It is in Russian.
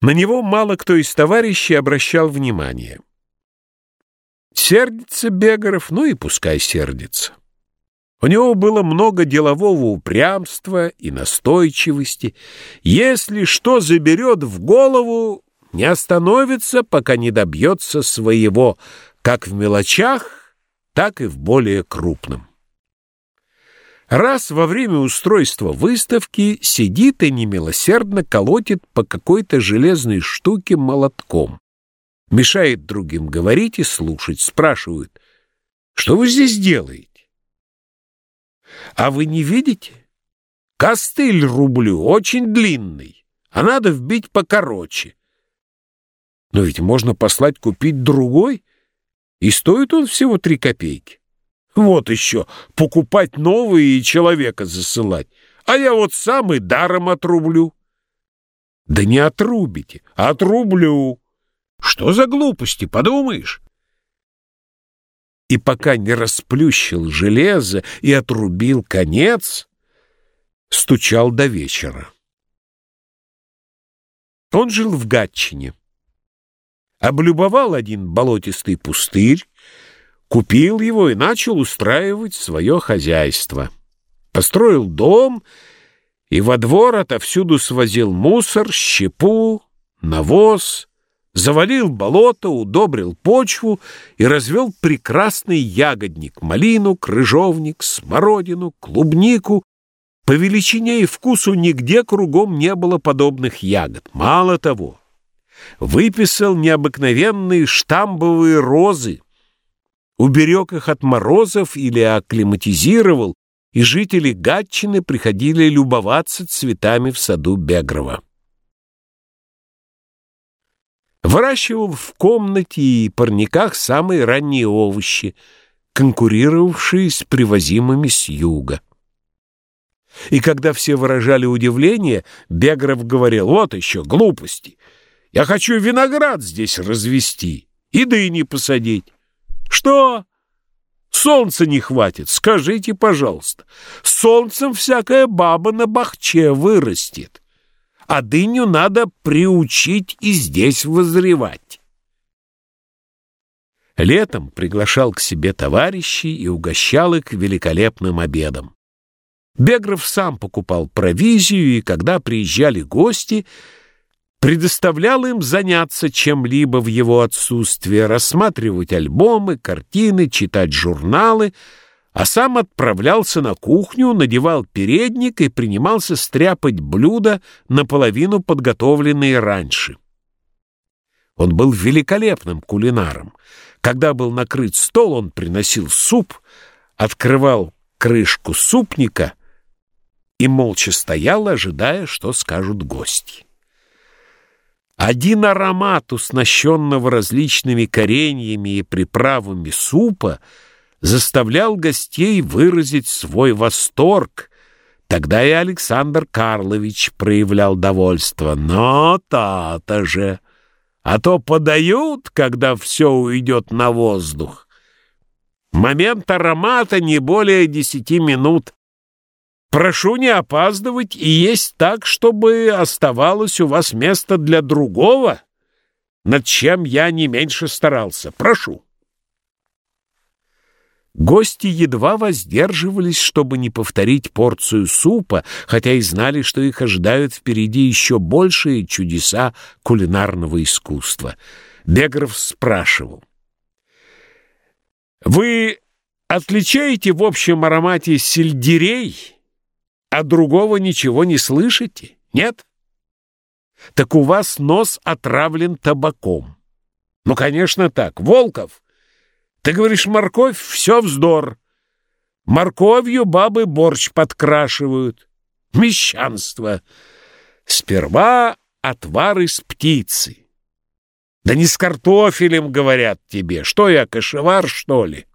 На него мало кто из товарищей обращал внимание. Сердится Бегаров, ну и пускай сердится. У него было много делового упрямства и настойчивости. Если что заберет в голову, не остановится, пока не добьется своего, как в мелочах, так и в более крупном. Раз во время устройства выставки сидит и немилосердно колотит по какой-то железной штуке молотком. Мешает другим говорить и слушать, спрашивают, что вы здесь делаете? А вы не видите? Костыль рублю очень длинный, а надо вбить покороче. Но ведь можно послать купить другой, и стоит он всего три копейки. Вот еще, покупать новые и человека засылать. А я вот сам и даром отрублю. Да не отрубите, отрублю. Что за глупости, подумаешь? И пока не расплющил железо и отрубил конец, стучал до вечера. Он жил в Гатчине. Облюбовал один болотистый пустырь, купил его и начал устраивать свое хозяйство. Построил дом и во двор отовсюду свозил мусор, щепу, навоз, завалил болото, удобрил почву и развел прекрасный ягодник — малину, крыжовник, смородину, клубнику. По величине и вкусу нигде кругом не было подобных ягод. Мало того, выписал необыкновенные штамбовые розы, уберег их от морозов или акклиматизировал, и жители Гатчины приходили любоваться цветами в саду Бегрова. Выращивал в комнате и парниках самые ранние овощи, конкурировавшие с привозимыми с юга. И когда все выражали удивление, Бегров говорил, вот еще глупости. Я хочу виноград здесь развести и дыни посадить. Что? Солнца не хватит, скажите, пожалуйста. Солнцем всякая баба на бахче вырастет, а дыню надо приучить и здесь возревать. Летом приглашал к себе товарищей и угощал их великолепным обедом. Бегров сам покупал провизию, и когда приезжали гости — предоставлял им заняться чем-либо в его отсутствие, рассматривать альбомы, картины, читать журналы, а сам отправлялся на кухню, надевал передник и принимался стряпать блюда, наполовину подготовленные раньше. Он был великолепным кулинаром. Когда был накрыт стол, он приносил суп, открывал крышку супника и молча стоял, ожидая, что скажут гости. Один аромат уснащенного различными кореньями и приправами супа заставлял гостей выразить свой восторг. Тогда и Александр Карлович проявлял довольство. Но то-то же! А то подают, когда все уйдет на воздух. Момент аромата не более десяти минут. Прошу не опаздывать и есть так, чтобы оставалось у вас место для другого, над чем я не меньше старался. Прошу. Гости едва воздерживались, чтобы не повторить порцию супа, хотя и знали, что их ожидают впереди еще большие чудеса кулинарного искусства. Бегров спрашивал. «Вы отличаете в общем аромате сельдерей?» А другого ничего не слышите? Нет? Так у вас нос отравлен табаком. Ну, конечно, так. Волков, ты говоришь, морковь — все вздор. Морковью бабы борщ подкрашивают. Мещанство. Сперва отвар из птицы. Да не с картофелем, говорят тебе. Что я, кошевар, что ли?